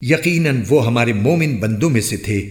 یقیناً وہ ہمارے مومن بندوں میں سے تھے۔